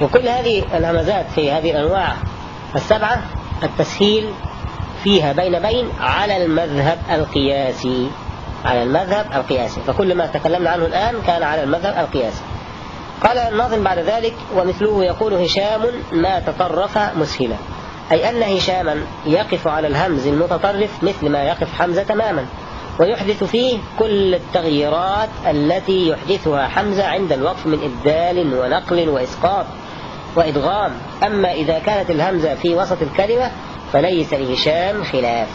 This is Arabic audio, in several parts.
وكل هذه الهمزات في هذه الأنواع السبعة التسهيل فيها بين بين على المذهب القياسي على المذهب القياسي. فكل ما تكلمنا عنه الآن كان على المذهب القياسي. قال الناظم بعد ذلك ومثله يقول هشام ما تطرف مسهلا أي أن هشاما يقف على الهمز المتطرف مثل ما يقف حمزة تماما. ويحدث فيه كل التغييرات التي يحدثها حمزة عند الوقف من إبدال ونقل وإسقاط. وإدغام. أما إذا كانت الهمزة في وسط الكلمة فليس لهشام خلاف.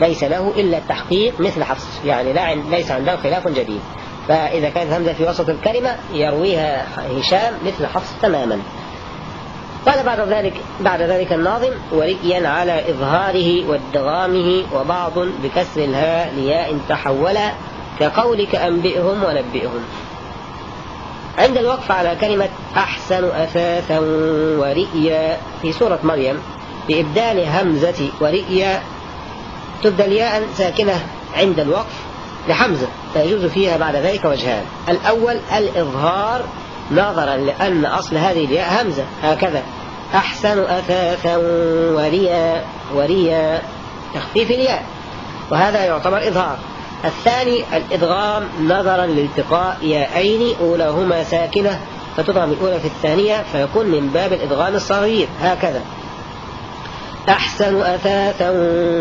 ليس له إلا التحقيق مثل حفص. يعني لا ليس عنده خلاف جديد. فإذا كانت الهمزة في وسط الكلمة يرويها هشام مثل حفص تماما. قال بعد ذلك بعد ذلك الناظم ورئيا على إظهاره وادغامه وبعض بكسر الهاء لياء تحول كقولك أنبئهم ونبئهم. عند الوقف على كلمة أحسن أثاثا ورئيا في سورة مريم بإبدال همزة ورئيا تبدل ياء ساكنة عند الوقف لحمزة فيجوز فيها بعد ذلك وجهان. الأول الإظهار نظرا لأن أصل هذه الياء همزة هكذا. أحسن أثاثا وريا وريا تخفيف الياء. وهذا يعتبر إظهار. الثاني الإدغام نظرا لالتقاء ياءين أولاهما ساكنة فتضغم الأولى في الثانية فيكون من باب الإدغام الصغير هكذا. أحسن أثاثا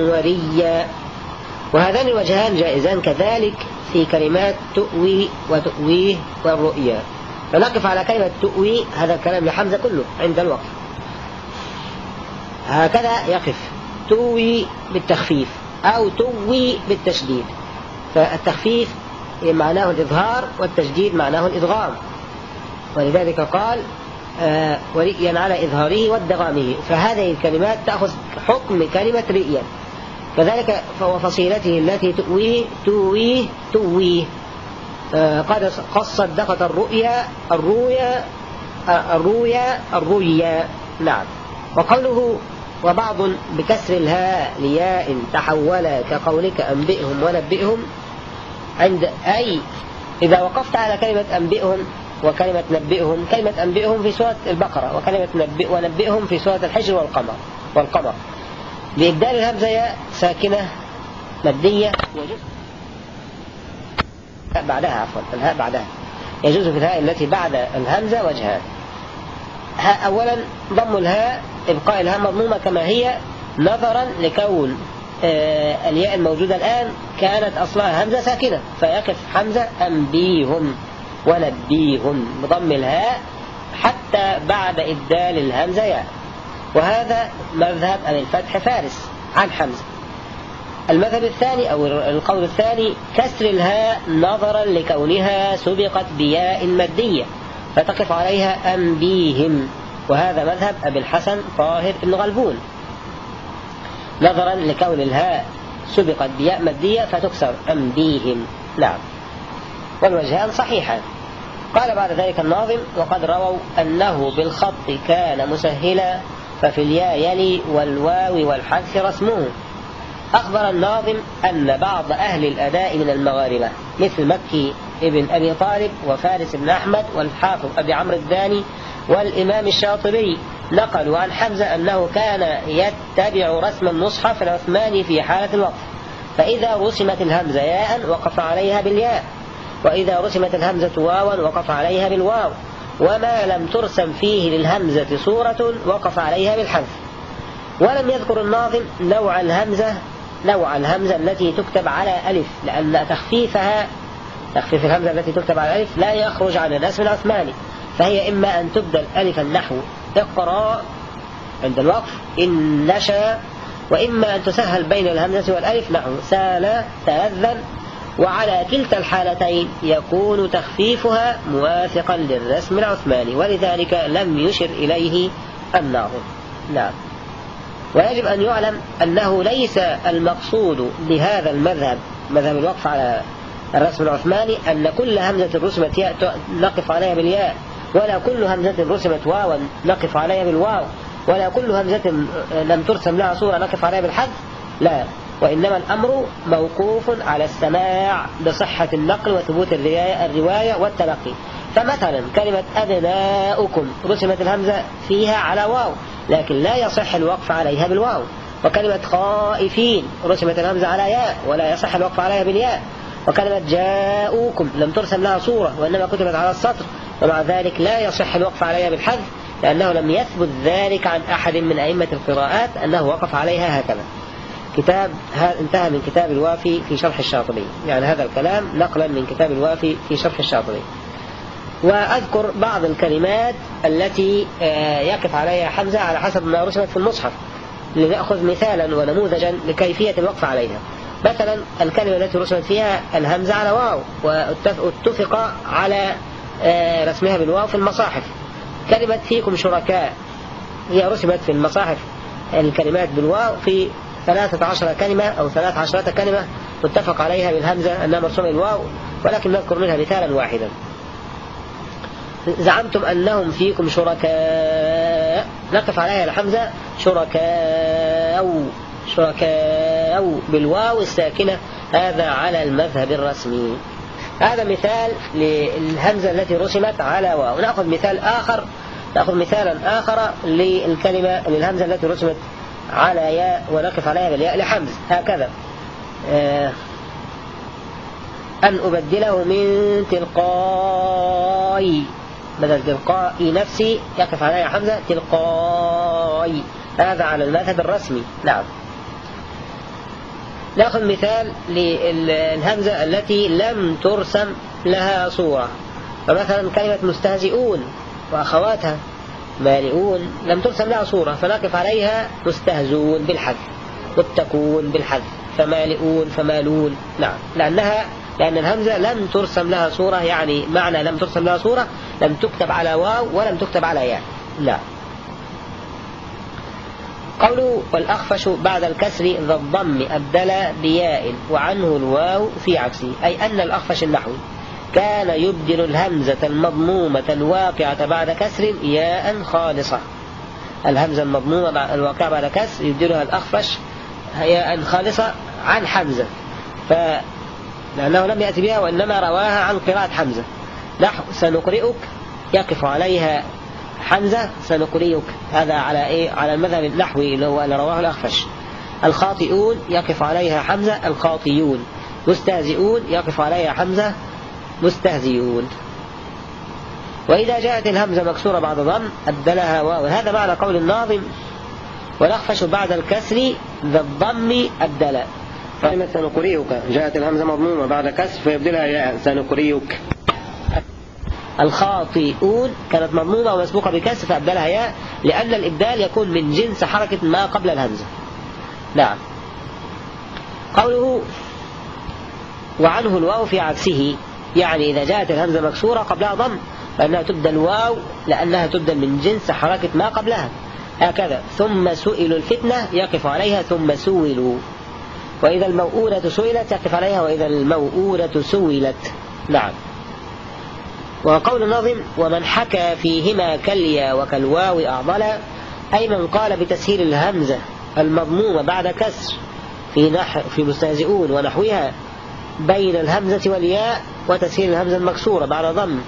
وريا وهذان الوجهان جائزان كذلك في كلمات تؤوي وتؤويه والرؤيا. فنقف على كلمة تؤوي هذا الكلام لحمزة كله عند الوقف. هكذا يقف. توي بالتخفيف أو توي بالتشديد. فالتخفيف معناه الإظهار والتشديد معناه الإدغام. ولذلك قال آه ورئيا على إظهاره وادغامه. فهذه الكلمات تأخذ حكم كلمة رئيا. كذلك وفصيلته التي تؤويه تويه تويه آه قد قصت دقة الرؤيا الرؤيا الرؤيا الرؤيا. نعم. وقوله وبعض بكسر الهاء لياء تحول كقولك أنبئهم ونبئهم عند أي إذا وقفت على كلمة أنبئهم وكلمة نبئهم كلمة أنبئهم في سورة البقرة وكلمة نبئ ونبئهم في سورة الحجر والقمر والقمر. بإبدال الهمزة ياء ساكنة مادية يجوز بعدها عفوا الهاء بعدها. يجوز في الهاء التي بعد الهمزة وجهان أولا ضم الهاء إبقاء الهاء مضمومة كما هي نظرا لكون. الياء الموجودة الآن كانت أصلها همزة ساكنة فيقف حمزة أنبيهم ونبيهم بضم الهاء حتى بعد إبدال الهمزة ياء. وهذا مذهب أبي الفتح فارس عن حمزة. المذهب الثاني أو القول الثاني كسر الهاء نظرا لكونها سبقت بياء مادية فتقف عليها أنبيهم. وهذا مذهب أبي الحسن طاهر بن غلبون. نظرا لكون الهاء سبقت بياء مادية فتكسر أنبيهم نعم. والوجهان صحيحان قال بعد ذلك الناظم وقد رووا أنه بالخط كان مسهلا ففي الياء يلي والواو والحذف رسمه أخبر الناظم أن بعض أهل الأداء من المغاربة مثل مكي ابن أبي طالب وفارس بن أحمد والحافظ أبي عمرو الداني والإمام الشاطبي نقلوا عن حمزة أنه كان يتبع رسم المصحف العثماني في حالة الوقف. فإذا رسمت الهمزة ياء وقف عليها بالياء. وإذا رسمت الهمزة واوا وقف عليها بالواو. وما لم ترسم فيه للهمزة صورة وقف عليها بالحذف ولم يذكر الناظم نوع الهمزة نوع الهمزة التي تكتب على ألف لأن تخفيفها تخفيف الهمزة التي تكتب على الألف لا يخرج عن الرسم العثماني. فهي إما أن تبدل ألفا نحو اقرأ عند الوقف إن نشأ وإما أن تسهل بين الهمزة والألف. نحو سال تلذذ وعلى كلتا الحالتين يكون تخفيفها موافقا للرسم العثماني. ولذلك لم يشر إليه الناظم. نعم. ويجب أن يعلم أنه ليس المقصود بهذا المذهب مذهب الوقف على الرسم العثماني أن كل همزة ياء نقف عليها بالياء. ولا كل همزة رسمت واوا نقف عليها بالواو ولا كل همزة لم ترسم لها صورة نقف عليها بالحذف لا. وإنما الأمر موقوف على السماع بصحة النقل وثبوت الرواية والتلقي. فمثلا كلمة أبناؤكم رسمت الهمزة فيها على واو لكن لا يصح الوقف عليها بالواو. وكلمة خائفين رسمت الهمزة على ياء ولا يصح الوقف عليها بالياء. وكلمة جاءوكم لم ترسم لها صورة وإنما كتبت على السطر. ومع ذلك لا يصح الوقف عليها بالحذف لأنه لم يثبت ذلك عن أحد من أئمة القراءات أنه وقف عليها هكذا. كتاب انتهى من كتاب الوافي في شرح الشاطبي. يعني هذا الكلام نقلا من كتاب الوافي في شرح الشاطبي. وأذكر بعض الكلمات التي آه، يقف عليها حمزة على حسب ما رسمت في المصحف لنأخذ مثالا ونموذجا لكيفية الوقف عليها. مثلا الكلمة التي رسمت فيها الهمزة على واو واتفق على رسمها بالواو في المصاحف. كلمة فيكم شركاء. هي رسمت في المصاحف الكلمات بالواو في ثلاثة عشر كلمة أو ثلاث عشرة كلمة متفق عليها بالهمزة أنها مرسومة الواو ولكن نذكر منها مثالا واحدا. زعمتم أنهم فيكم شركاء. نقف عليها الحمزة. شركاء شركاء بالواو الساكنة. هذا على المذهب الرسمي. هذا مثال للهمزة التي رسمت على واو. نأخذ مثال آخر. نأخذ مثالا آخر للكلمة للهمزة التي رسمت على ياء ونقف عليها بالياء لحمز. هكذا. آه أن أبدله من تلقائي بدل تلقائي نفسي يقف عليها حمزة تلقائي هذا على المذهب الرسمي. نعم. ناخذ مثال للهمزة التي لم ترسم لها صورة. فمثلا كلمة مستهزئون وأخواتها مالئون لم ترسم لها صورة فنقف عليها مستهزون بالحذف متقون بالحذف فمالئون فمالون نعم. لأنها لأن الهمزة لم ترسم لها صورة يعني معنى لم ترسم لها صورة لم تكتب على واو ولم تكتب على ياء. لا. قوله والأخفش بعد الكسر ذا الضم أبدل بياء وعنه الواو في عكسه أي أن الأخفش النحوي كان يبدل الهمزة المضمومة الواقعة بعد كسر ياء خالصة. الهمزة المضمومة الواقعة بعد كسر يبدلها الأخفش ياء خالصة عن حمزة. ف لأنه لم يأتي بها وإنما رواها عن قراءة حمزة. نحو سنقرئك يقف عليها حمزة سنقرئك هذا على إيه؟ على المذهب النحوي اللي هو اللي رواه الأخفش. الخاطئون يقف عليها حمزة الخاطيون مستهزئون يقف عليها حمزة مستهزئون. وإذا جاءت الهمزة مكسورة بعد ضم أبدلها واو. هذا معنى قول الناظم. والأخفش بعد الكسر ذا الضم أبدل كلمة سنقرئك جاءت الهمزة مضمومة بعد كسر فيبدلها ياء سنقرئك الخاطئون كانت مضمومة ومسبوقة بكسر فأبدلها ياء لأن الإبدال يكون من جنس حركة ما قبل الهمزة. نعم. قوله وعنه الواو في عكسه يعني إذا جاءت الهمزة مكسورة قبلها ضم فإنها تبدل واو لأنها تبدل من جنس حركة ما قبلها. هكذا. ثم سئلوا الفتنة يقف عليها ثم سئلوا. وإذا الموؤولة سئلت يقف عليها وإذا الموؤولة سئلت. نعم. وقول الناظم ومن حكى فيهما كاليا وكالواو أعضلا أي من قال بتسهيل الهمزة المضمومة بعد كسر في نح في مستهزئون ونحوها بين الهمزة والياء وتسهيل الهمزة المكسورة بعد ضم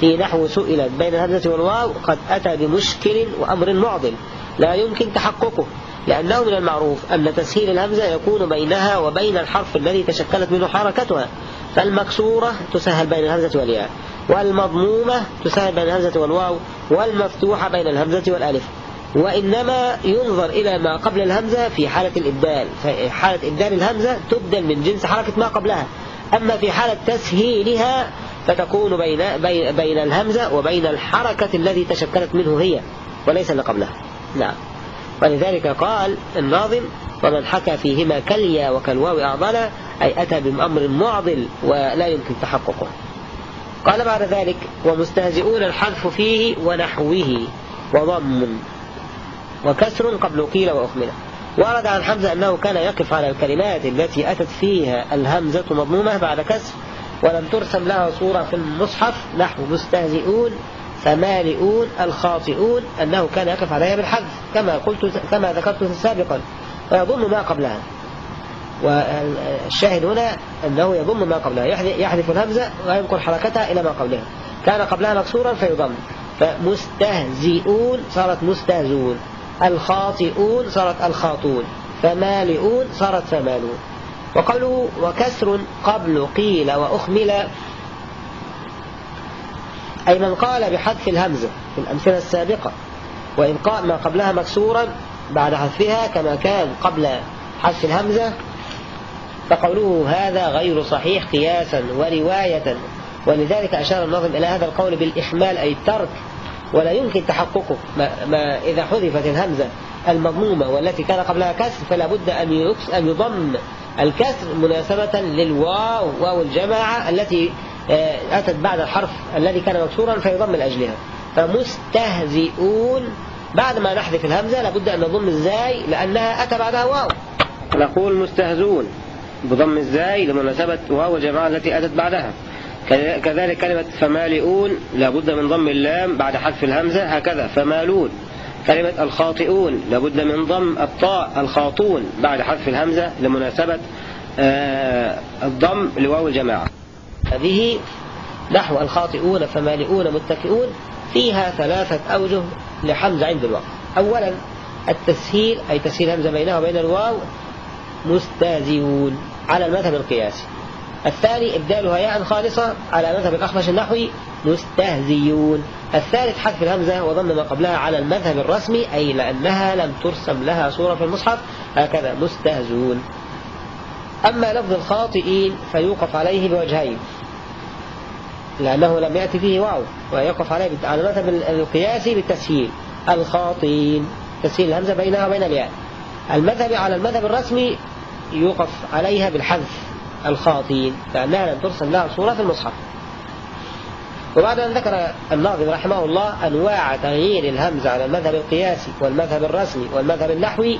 في نحو سئلت بين الهمزة والواو قد أتى بمشكل وأمر معضل. لا يمكن تحققه لأنه من المعروف أن تسهيل الهمزة يكون بينها وبين الحرف الذي تشكلت منه حركتها فالمكسورة تسهل بين الهمزة والياء. والمضمومة تسهل بين الهمزة والواو والمفتوحة بين الهمزة والألف. وإنما ينظر إلى ما قبل الهمزة في حالة الإبدال. حالة إبدال الهمزة تبدل من جنس حركة ما قبلها. أما في حالة تسهيلها فتكون بين, بين, بين الهمزة وبين الحركة التي تشكلت منه هي وليس اللي قبلها. نعم. ولذلك قال الناظم ومن حكى فيهما كاليا وكالواو أعضلا أي أتى بأمر معضل ولا يمكن تحققه. قال بعد ذلك ومستهزئون الحذف فيه ونحوه وضم وكسر قبل قيل وأخمله ورد عن حمزة أنه كان يقف على الكلمات التي أتت فيها الهمزة مضمومة بعد كسر ولم ترسم لها صورة في المصحف نحو مستهزئون فمالئون الخاطئون أنه كان يقف عليها بالحذف كما قلت كما ذكرت سابقا ويضم ما قبلها. والشاهد هنا أنه يضم ما قبلها. يحذف الهمزة وينقل حركتها إلى ما قبلها. كان قبلها مكسورا فيضم. فمستهزئون صارت مستهزون الخاطئون صارت الخاطون فمالئون صارت فمالون وقوله وكسر قبل قيل وأخمل. أي من قال بحذف الهمزة في الأمثلة السابقة. وإبقاء ما قبلها مكسورا بعد حذفها كما كان قبل حذف الهمزة فقوله هذا غير صحيح قياسا ورواية. ولذلك أشار النظم إلى هذا القول بالإحمال أي الترك ولا يمكن تحققه. ما, ما إذا حذفت الهمزة المضمومة والتي كان قبلها كسر فلا بد أن أن يضم الكسر مناسبة للواو واو الجماعة التي آه، أتت بعد الحرف الذي كان مكسورا فيضم لأجلها فمستهزئون. بعد ما نحذف الهمزة لابد أن نضم الزاي لأنها أتى بعدها واو. نقول مستهزون بضم الزاي لمناسبة واو الجماعة التي أتت بعدها. كذلك كلمة فمالئون لابد من ضم اللام بعد حذف الهمزة هكذا. فمالون. كلمة الخاطئون لابد من ضم الطاء الخاطون بعد حذف الهمزة لمناسبة آه، الضم لواو الجماعة. هذه نحو الخاطئون فمالئون متكئون فيها ثلاثة أوجه لحمزة عند الوقت أولا التسهيل أي تسهيل همزة بينها وبين الواو مستازيون على المذهب القياسي. الثاني إبدالها ياء خالصة على مذهب الأخفش النحوي مستهزيون. الثالث حذف الهمزة وضم ما قبلها على المذهب الرسمي أي لأنها لم ترسم لها صورة في المصحف هكذا مستهزون. أما لفظ الخاطئين فيوقف عليه بوجهين. لأنه لم يأتي فيه واو ويقف عليه على المذهب القياسي بالتسهيل. الخاطئين. تسهيل الهمزة بينها وبين الياء. المذهب على المذهب الرسمي يوقف عليها بالحذف الخاطئين لأنها لم ترسم لها صورة في المصحف. وبعد أن ذكر الناظم رحمه الله أنواع تغيير الهمزة على المذهب القياسي والمذهب الرسمي والمذهب النحوي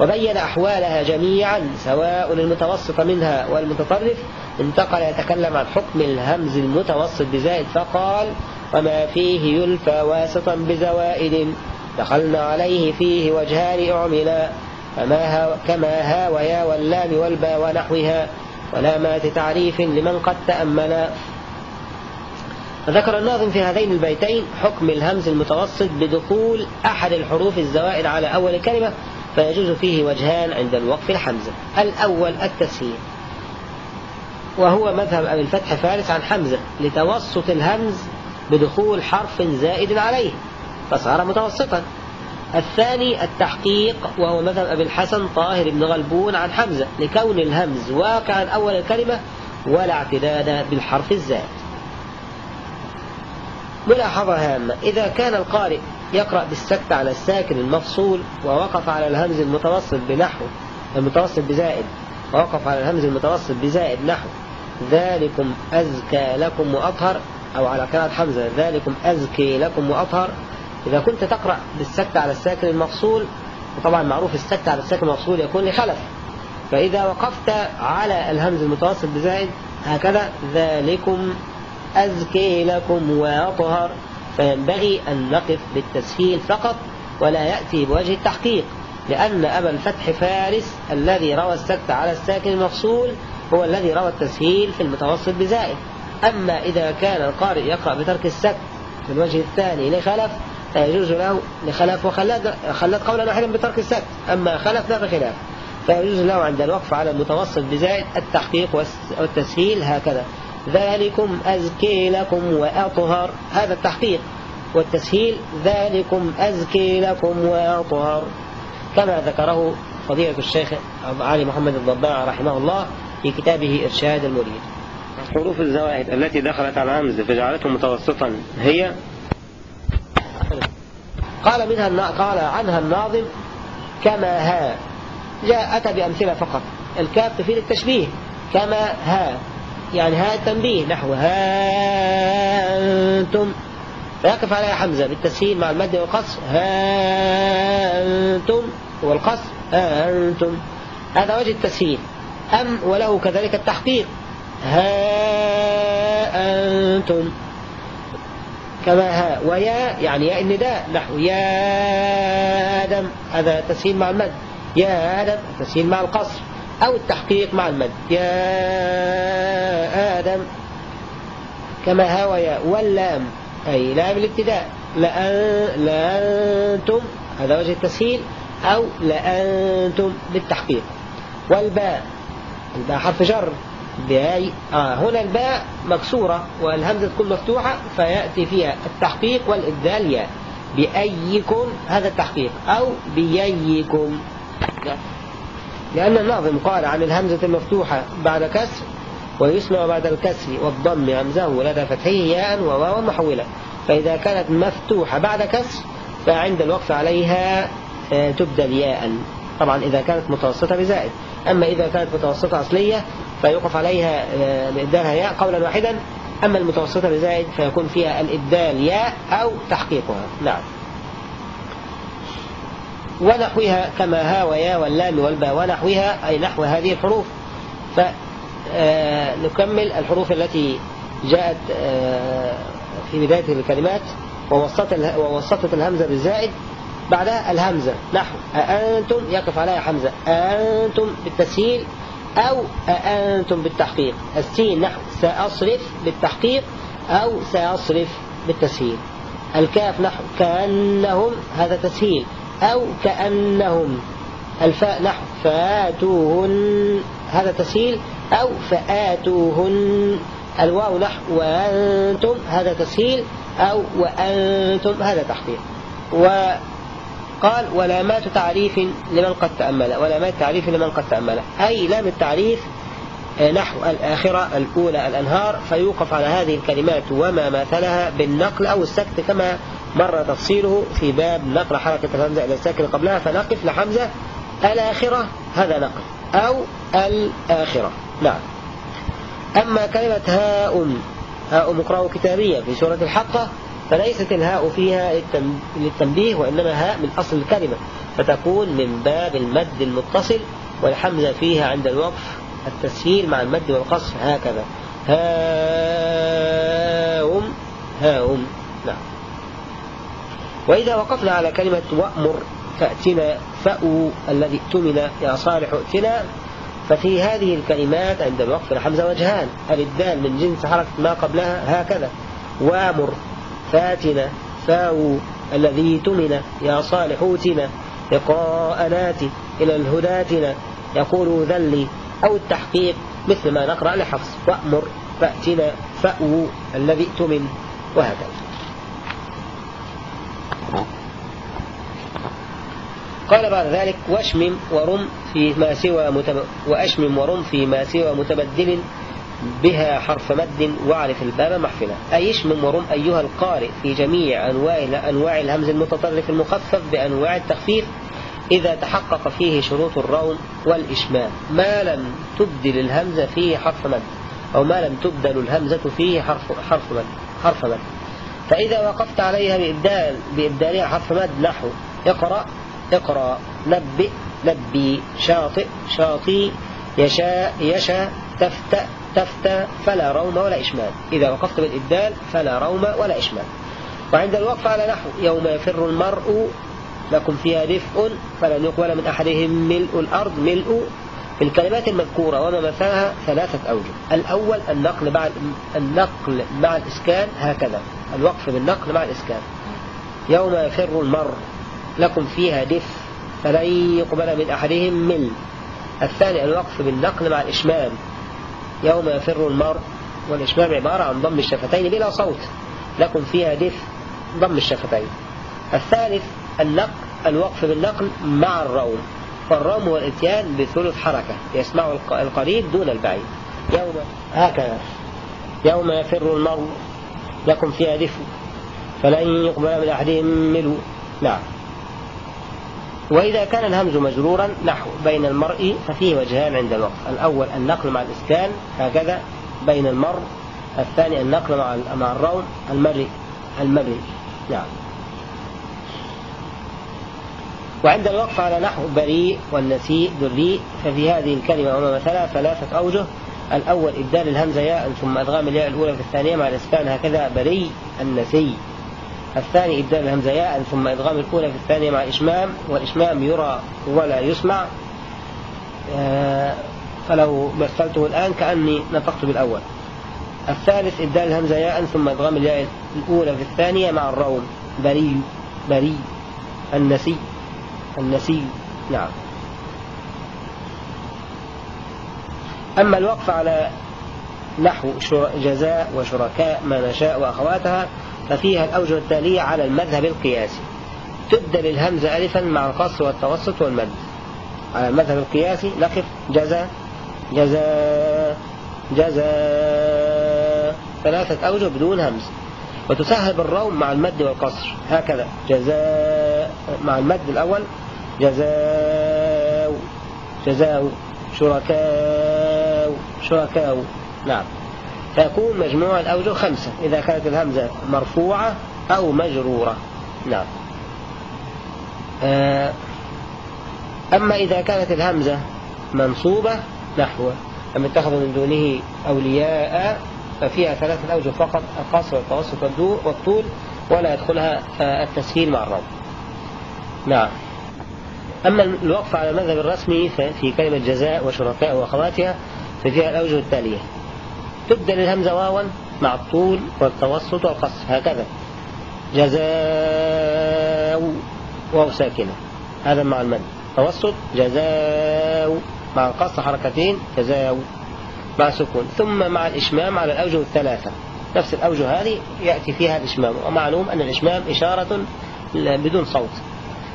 وبين أحوالها جميعا سواء المتوسط منها والمتطرف. انتقل يتكلم عن حكم الهمز المتوسط بزائد فقال وما فيه يلفى واسطا بزوائد دخلنا عليه فيه وجهان أعملا. فما ها كما ها ويا واللام والبا ونحوها ولامات تعريف لمن قد تأملا ذكر الناظم في هذين البيتين حكم الهمز المتوسط بدخول أحد الحروف الزوائد على أول كلمة فيجوز فيه وجهان عند الوقف الحمزة الأول التسهيل. وهو مذهب أبي الفتح فارس عن حمزة لتوسط الهمز بدخول حرف زائد عليه فصار متوسطا. الثاني التحقيق وهو مذهب أبي الحسن طاهر بن غلبون عن حمزة لكون الهمز واقعا أول الكلمة ولا اعتداد بالحرف الزائد. ملاحظة هامة إذا كان القارئ يقرأ بالسكت على الساكن المفصول ووقف على الهمز المتوسط بنحو المتوسط بزائد ووقف على الهمز المتوسط بزائد نحو ذلكم أزكى لكم وأطهر أو على قراءة حمزة ذلكم أزكي لكم وأطهر إذا كنت تقرأ بالسكت على الساكن المفصول وطبعا معروف السكت على الساكن المفصول يكون لخلف. فإذا وقفت على الهمز المتوسط بزائد هكذا ذلكم أزكي لكم وأطهر. فينبغي أن نقف بالتسهيل فقط ولا يأتي بوجه التحقيق لأن أبا الفتح فارس الذي روى السكت على الساكن المفصول هو الذي روى التسهيل في المتوسط بزائد. أما إذا كان القارئ يقرأ بترك السكت في الوجه الثاني لخلف فيجوز له لخلف وخلد خلد قولا واحدا بترك السكت أما خلف لا بخلاف. فيجوز له عند الوقف على المتوسط بزائد التحقيق والتسهيل هكذا. ذلكم أزكي لكم وأطهر. هذا التحقيق والتسهيل ذلكم أزكي لكم وأطهر. كما ذكره فضيلة الشيخ علي محمد الضباع رحمه الله في كتابه إرشاد المريد. حروف الزوائد التي دخلت على الهمز فجعلته متوسطا هي قال منها قال عنها الناظم كما ها. جاء أتى بأمثلة فقط. الكاف تفيد التشبيه كما ها. يعني ها التنبيه نحو ها أنتم. فيقف عليها حمزة بالتسهيل مع المد والقصر ها أنتم. والقصر ها أنتم. هذا وجه التسهيل. أم وله كذلك التحقيق. ها أنتم. كما ها ويا يعني يا النداء نحو يا آدم هذا تسهيل مع المد. يا آدم تسهيل مع القصر. أو التحقيق مع المد. يا آدم كما هاويا واللام أي لام الابتداء. لأن لأنتم هذا وجه التسهيل. أو لأنتم بالتحقيق. والباء الباء حرف جر. بأي آه هنا الباء مكسورة والهمزة تكون مفتوحة فيأتي فيها التحقيق والإبدال ياء. بأيكم هذا التحقيق. أو بييكم. لأن الناظم قال عن الهمزة المفتوحة بعد كسر ويسمع بعد الكسر والضم همزه لدى فتحه ياء وواوا محولة فإذا كانت مفتوحة بعد كسر فعند الوقف عليها آه، تبدل ياء. طبعا إذا كانت متوسطة بزائد. أما إذا كانت متوسطة أصلية فيوقف عليها بإبدالها آه، ياء قولا واحدا أما المتوسطة بزائد فيكون فيها الإبدال ياء أو تحقيقها. نعم. ونحوها كما ها ويا واللام والباء ونحوها أي نحو هذه الحروف. فنكمل الحروف التي جاءت آه، في بداية الكلمات. ووسطت الهمزة بالزائد بعدها الهمزة. نحو أأنتم يقف عليها حمزة. أأنتم بالتسهيل أو أأنتم بالتحقيق. السين نحو سأصرف بالتحقيق أو سأصرف بالتسهيل. الكاف نحو كأنهم هذا تسهيل. أو كأنهم. الفاء نحو فآتوهن هذا تسهيل. أو فآتوهن. الواو نحو وأنتم هذا تسهيل. أو وأنتم هذا تحقيق. وقال ولامات تعريف لمن قد تأمل ولامات تعريف لمن قد تأمل. أي لام التعريف آه، نحو الآخرة الأولى الأنهار فيوقف على هذه الكلمات وما مثلها بالنقل أو السكت كما مر تفصيله في باب نقل حركة الهمزة إلى الساكن قبلها. فنقف لحمزة الآخرة هذا نقل أو الآخرة. نعم. أما كلمة هاء هاء مقرأ كتابية في سورة الحقة فليست الهاء فيها للتنبيه وإنما هاء من أصل الكلمة. فتكون من باب المد المتصل والحمزة فيها عند الوقف التسهيل مع المد والقصر هكذا. هاء هاء نعم. وإذا وقفنا على كلمة وأمر فأتنا فأو الذي ائتمن يا صالح ائتنا ففي هذه الكلمات عند الوقف الحمزة وجهان. الإبدال من جنس حركة ما قبلها هكذا. وأمر. فاتنا فاو الذي تمن يا صالح اوتنا لقاء ناتي إلى الهداتنا. يقول ذلي أو التحقيق مثل ما نقرأ لحفص. وأمر فأتنا فأو الذي تمن. وهكذا. قال بعد ذلك واشمم ورم في ما سوى متب... وأشمم ورم في ما سوى متبدل بها حرف مد واعرف الباب محفلة. أي اشمم ورم أيها القارئ في جميع أنواع أنواع الهمز المتطرف المخفف بأنواع التخفيف؟ إذا تحقق فيه شروط الروم والإشمام. ما لم تبدل الهمزة فيه حرف مد أو ما لم تبدل الهمزة فيه حرف حرف مد حرف مد. فإذا وقفت عليها بإبدال بإبدالها حرف مد نحو. اقرأ اقرأ نبئ نبي شاطئ شاطي يشاء يشاء تفتأ تفتى فلا روم ولا إشمال. إذا وقفت بالإبدال فلا روم ولا إشمال. وعند الوقف على نحو يوم يفر المرء لكم فيها دفء فلن يقبل من أحدهم ملء الأرض ملء في الكلمات المذكورة وما مثلها ثلاثة أوجه. الأول النقل مع النقل مع الإسكان هكذا. الوقف بالنقل مع الإسكان. يوم يفر المرء لكم فيها دف فلن يقبل من أحدهم مل الثاني الوقف بالنقل مع الإشمام. يوم يفر المرء والإشمام عبارة عن ضم الشفتين بلا صوت لكم فيها دف ضم الشفتين. الثالث النقل الوقف بالنقل مع الروم فالروم هو الإتيان بثلث حركة يسمع القريب دون البعيد. يوم هكذا. يوم يفر المرء لكم فيها دفء فلن يقبل من أحدهم ملو نعم. وإذا كان الهمز مجرورا نحو بين المرء ففيه وجهان عند الوقف الأول النقل مع الإسكان هكذا. بين المر الثاني النقل مع مع الروم المري المري نعم. وعند الوقف على نحو بريء والنسيء ذري ففي هذه الكلمة وما مثلها ثلاثة أوجه. الأول إبدال الهمزة ياء ثم أدغام الياء الأولى في الثانية مع الإسكان هكذا بريء النسي الثاني إبدال الهمزة ياء ثم إدغام الأولى في الثانية مع إشمام والإشمام يرى ولا يسمع. آه، فلو مثلته الآن كأني نطقت بالأول. الثالث إبدال الهمزة ياء ثم إدغام الياء الأولى في الثانية مع الروم بري بري. النسي النسي. نعم. أما الوقف على نحو جزاء وشركاء ما نشاء وأخواتها ففيها الأوجه التالية على المذهب القياسي. تبدل الهمزة ألفا مع القصر والتوسط والمد. على المذهب القياسي نقف. جزاء. جزاء. جزاء. ثلاثة أوجه بدون همز. وتسهل بالروم مع المد والقصر. هكذا. جزاء. مع المد الأول. جزاء. جزاء. شركاء. شركاء. نعم. فيكون مجموع الأوجه خمسة إذا كانت الهمزة مرفوعة أو مجرورة. نعم. آه، أما إذا كانت الهمزة منصوبة نحو أم اتخذوا من دونه أولياء ففيها ثلاثة أوجه فقط القصر والتوسط والطول ولا يدخلها التسهيل مع الروم نعم. أما الوقف على المذهب الرسمي في كلمة جزاء وشركاء وأخواتها ففيها الأوجه التالية. تبدل الهمزة واوا مع الطول والتوسط والقصر هكذا. جزاء واو ساكنة. هذا مع المد. توسط جزاء مع القصر حركتين جزاء مع سكون. ثم مع الإشمام على الأوجه الثلاثة. نفس الأوجه هذه يأتي فيها الإشمام. ومعلوم أن الإشمام إشارة بدون صوت.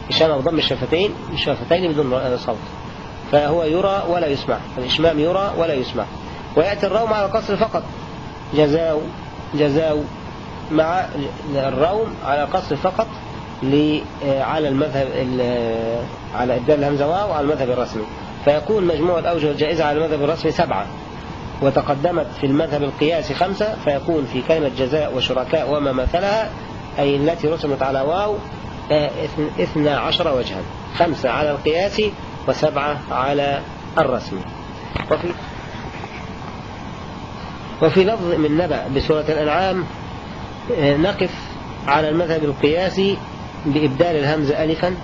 إشارة بضم الشفتين الشفتين بدون صوت. فهو يرى ولا يسمع. الإشمام يرى ولا يسمع. ويأتي الروم على القصر فقط. جزاء جزاء مع الروم على القصر فقط على المذهب على إبدال الهمزة واو على المذهب الرسمي. فيكون مجموع الأوجه الجائزة على المذهب الرسمي سبعة. وتقدمت في المذهب القياسي خمسة فيكون في كلمة جزاء وشركاء وما مثلها أي التي رسمت على واو آه، اثنى عشر وجها. خمسة على القياسي وسبعة على الرسمي. وفي وفي لفظ من نبأ بسورة الأنعام آه، نقف على المذهب القياسي بإبدال الهمزة ألفا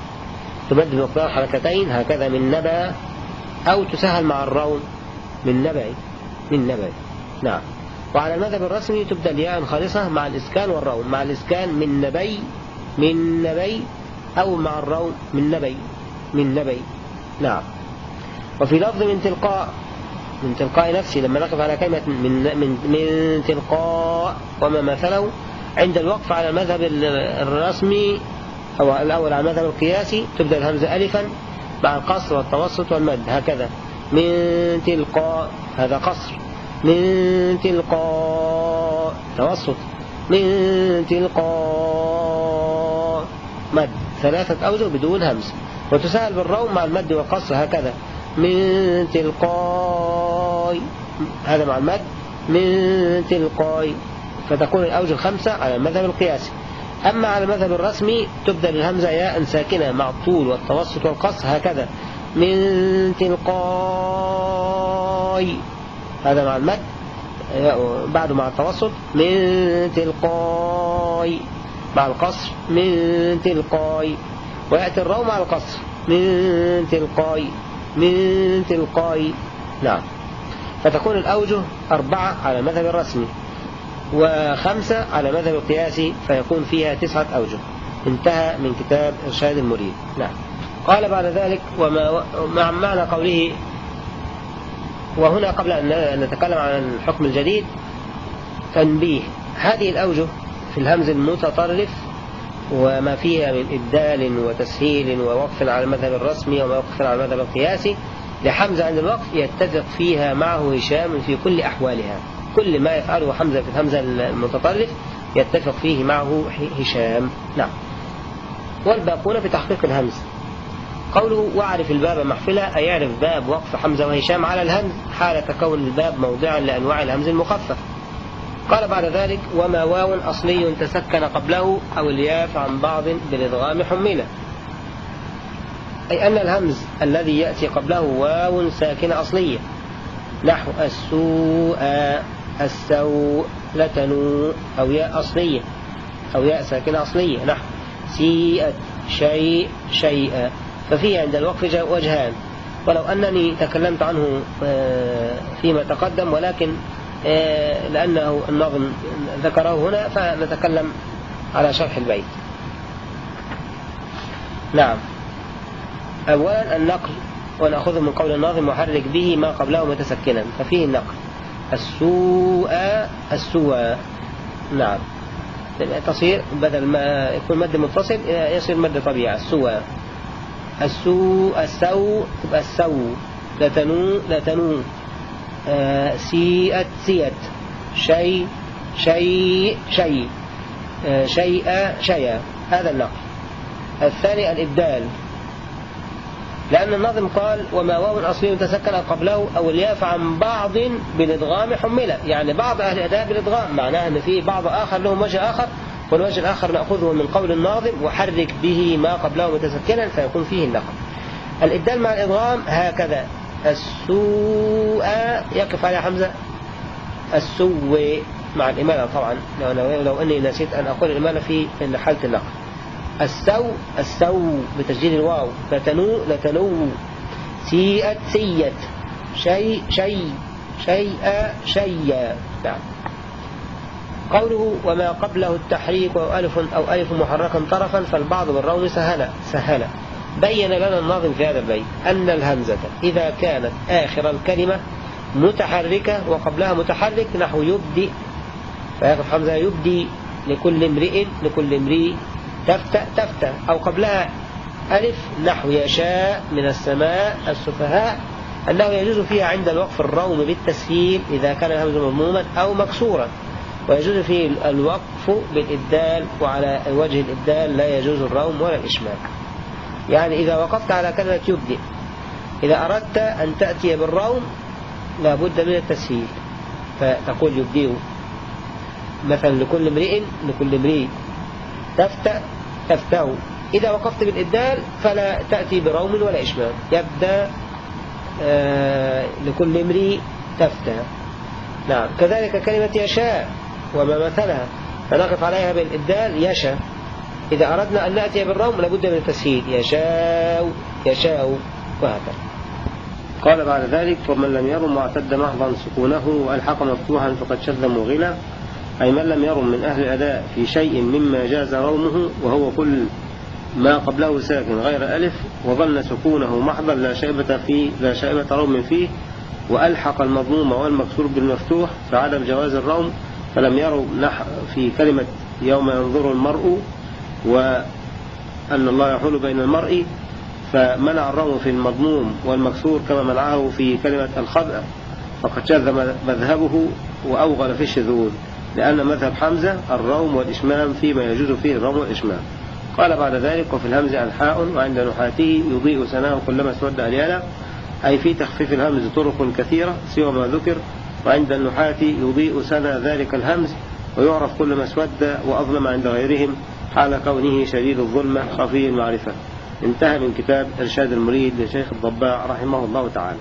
تمد بمقدار حركتين هكذا من نبأ أو تسهل مع الروم من نبأ من نبأ. نعم. وعلى المذهب الرسمي تبدل ياء خالصة مع الإسكان والروم مع الإسكان من نبي من نبي أو مع الروم من نبي من نبي. نعم. وفي لفظ من تلقاء من تلقاء نفسي لما نقف على كلمة من, من, من تلقاء وما مثله عند الوقف على المذهب الرسمي أو الأول على المذهب القياسي تبدأ الهمزة ألفا مع القصر والتوسط والمد هكذا. من تلقاء هذا قصر. من تلقاء توسط. من تلقاء مد. ثلاثة أوجه بدون همز. وتسهل بالروم مع المد والقصر هكذا. من تلقاء هذا مع المد من تلقاء فتكون الأوجه الخمسة على المذهب القياسي. أما على المذهب الرسمي تبدل الهمزة ياء ساكنة مع الطول والتوسط والقصر هكذا. من تلقاء هذا مع المد. بعده مع التوسط. من تلقاء مع القصر. من تلقاء ويأتي الروم مع القصر. من تلقاء من تلقاء نعم. فتكون الأوجه أربعة على المذهب الرسمي وخمسة على مذهب القياسي فيكون فيها تسعة أوجه انتهى من كتاب إرشاد المريد. نعم. قال بعد ذلك وما مع معنى قوله وهنا قبل أن نتكلم عن الحكم الجديد تنبيه. هذه الأوجه في الهمز المتطرف وما فيها من إبدال وتسهيل ووقف على المذهب الرسمي ووقف على المذهب القياسي لحمزة عند الوقف يتفق فيها معه هشام في كل أحوالها. كل ما يفعله حمزة في الهمزة المتطرف يتفق فيه معه هشام. نعم. والباقون في تحقيق الهمز. قوله واعرف الباب محفلة أي باب وقف حمزة وهشام على الهمز حالة كون الباب موضعا لأنواع الهمز المخفف قال بعد ذلك وما واو أصلي تسكن قبله أو الياف عن بعض بالإدغام حملة أي أن الهمز الذي يأتي قبله واو ساكنة أصلية. نحو السوء السوء لتنو أو ياء أصلية. أو ياء ساكنة أصلية. نحو سيئت شيء شيئا. ففيه عند الوقف وجهان. ولو أنني تكلمت عنه آه، فيما تقدم ولكن آه، لأنه النظم ذكره هنا فنتكلم على شرح البيت. نعم. أولا النقل ونأخذه من قول الناظم وحرك به ما قبله متسكنا ففيه النقل. السوء السوى نعم. تصير بدل ما يكون مد متصل يصير مد طبيعي السوى السوء السو تبقى السو لتنو لتنو آه سيئت سيئت. شيء شيء شيء. آه شيء شيء. هذا النقل. الثاني الإبدال. لأن الناظم قال وما واو أصلي متسكن قبله أو الياف عن بعض بالإدغام حملة. يعني بعض أهل الأداء بالإدغام. معناه أن في بعض آخر لهم وجه آخر والوجه الآخر نأخذه من قول الناظم وحرك به ما قبله متسكنا فيكون فيه النقل الإبدال مع الإدغام هكذا. السوء يقف على حمزة. السوء مع الإمالة طبعا. لو, لو أني نسيت أن أقول الإمالة في حالة النقل السو السو بتسجيل الواو. لتنو لتنو. سيئت سيت شيء شيء. شيء شيء نعم. قوله وما قبله التحريك أو ألف أو ألف محركا طرفا فالبعض بالروم سهل سهل. بين لنا الناظم في هذا البيت أن الهمزة إذا كانت آخر الكلمة متحركة وقبلها متحرك نحو يبدي. فيقف حمزة يبدي لكل امرئ لكل امرئ تفتأ تفتأ أو قبلها ألف نحو يشاء من السماء السفهاء. أنه يجوز فيها عند الوقف الروم بالتسهيل إذا كان الهمز مضموما أو مكسورا. ويجوز فيه الوقف بالإبدال وعلى وجه الإبدال لا يجوز الروم ولا الإشمال يعني إذا وقفت على كلمة يبدئ. إذا أردت أن تأتي بالروم لابد من التسهيل. فتقول يبدئ مثلا لكل امرئ لكل امرئ. تفتأ تفتأ إذا وقفت بالإبدال فلا تأتي بروم ولا إشمام يبدأ آه لكل امرئ تفتى نعم. كذلك كلمة يشاء وما مثلها. فنقف عليها بالإبدال. يشاء. إذا أردنا أن نأتي بالروم لابد من التسهيل. يشاء يشاء وهكذا. قال بعد ذلك ومن لم يرم واعتد محضا سكونه وألحق مفتوحا فقد شذ مغلا أي من لم يرم من أهل الأداء في شيء مما جاز رومه وهو كل ما قبله ساكن غير ألف وظن سكونه محضا لا شيبة فيه لا شيبة روم فيه وألحق المضموم والمكسور بالمفتوح فعدم جواز الروم فلم يروا في كلمة يوم ينظر المرء وأن الله يحول بين المرء فمنع الروم في المضموم والمكسور كما منعه في كلمة الخبأ فقد شذ مذهبه وأوغل في الشذوذ. لأن مذهب حمزة الروم والإشمام فيما يجوز فيه الروم والإشمام. قال بعد ذلك وفي الهمز الحاء وعند نحاته يضيء سناه كلما اسود أليانا. أي في تخفيف الهمز طرق كثيرة سوى ما ذكر وعند النحاة يضيء سنى ذلك الهمز ويعرف كل ما اسود وأظلم عند غيرهم حال كونه شديد الظلمة خفي المعرفة. انتهى من كتاب إرشاد المريد لشيخ الضباع رحمه الله تعالى.